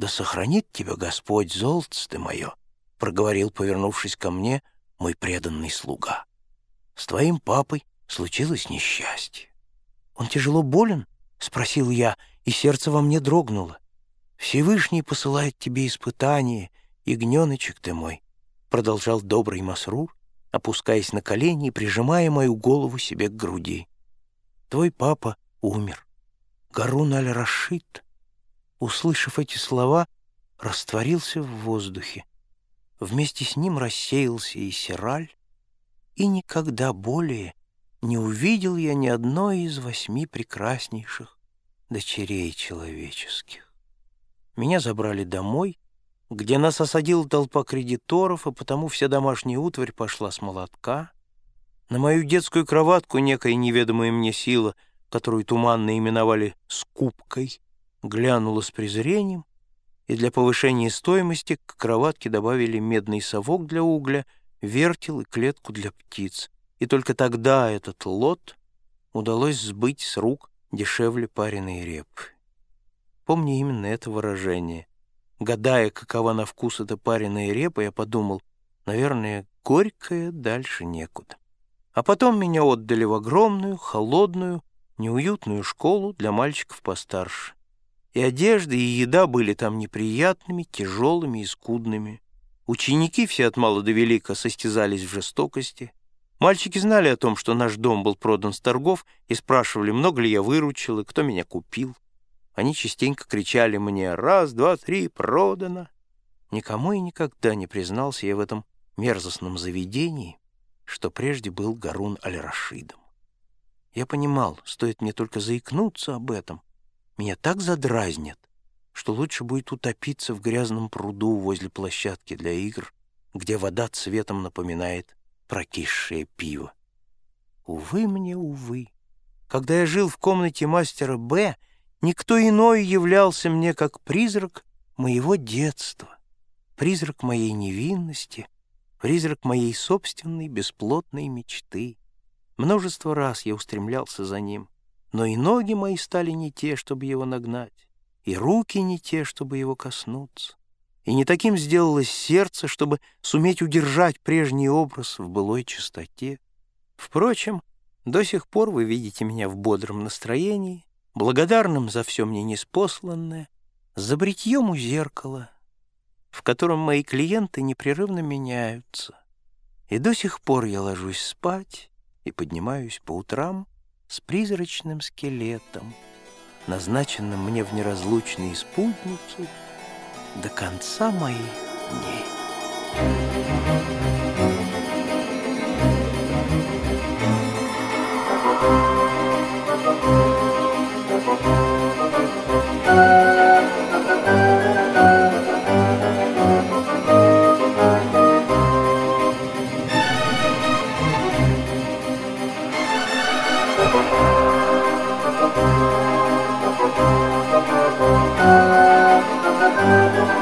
«Да сохранит тебя Господь, золотце ты мое», — проговорил, повернувшись ко мне, мой преданный слуга. «С твоим папой случилось несчастье». «Он тяжело болен?» — спросил я, и сердце во мне дрогнуло. «Всевышний посылает тебе испытание, ягненочек ты мой», — продолжал добрый Масрур, опускаясь на колени и прижимая мою голову себе к груди. «Твой папа умер. Гарун аль-Рашид, услышав эти слова, растворился в воздухе. Вместе с ним рассеялся и Сираль, и никогда более не увидел я ни одной из восьми прекраснейших дочерей человеческих. Меня забрали домой, где нас осадила толпа кредиторов, и потому вся домашняя утварь пошла с молотка. На мою детскую кроватку некая неведомая мне сила, которую туманно именовали «скупкой», глянула с презрением, и для повышения стоимости к кроватке добавили медный совок для угля, вертел и клетку для птиц. И только тогда этот лот удалось сбыть с рук дешевле пареной репы. Помню именно это выражение. Гадая, какова на вкус эта пареная репа, я подумал, наверное, горькая дальше некуда. А потом меня отдали в огромную, холодную, неуютную школу для мальчиков постарше. И одежда, и еда были там неприятными, тяжелыми и скудными. Ученики все от мала до велика состязались в жестокости. Мальчики знали о том, что наш дом был продан с торгов, и спрашивали, много ли я выручил и кто меня купил. Они частенько кричали мне «раз, два, три, продано». Никому и никогда не признался я в этом мерзостном заведении, что прежде был Гарун Аль-Рашидом. Я понимал, стоит мне только заикнуться об этом, меня так задразнят, что лучше будет утопиться в грязном пруду возле площадки для игр, где вода цветом напоминает прокисшее пиво. Увы мне, увы. Когда я жил в комнате мастера Б, никто иной являлся мне как призрак моего детства, призрак моей невинности, призрак моей собственной бесплотной мечты. Множество раз я устремлялся за ним — но и ноги мои стали не те, чтобы его нагнать, и руки не те, чтобы его коснуться. И не таким сделалось сердце, чтобы суметь удержать прежний образ в былой чистоте. Впрочем, до сих пор вы видите меня в бодром настроении, благодарным за все мне неспосланное, за бритьем у зеркала, в котором мои клиенты непрерывно меняются. И до сих пор я ложусь спать и поднимаюсь по утрам, с призрачным скелетом, назначенным мне в неразлучные спутники до конца моих дней. Thank you. Thank you.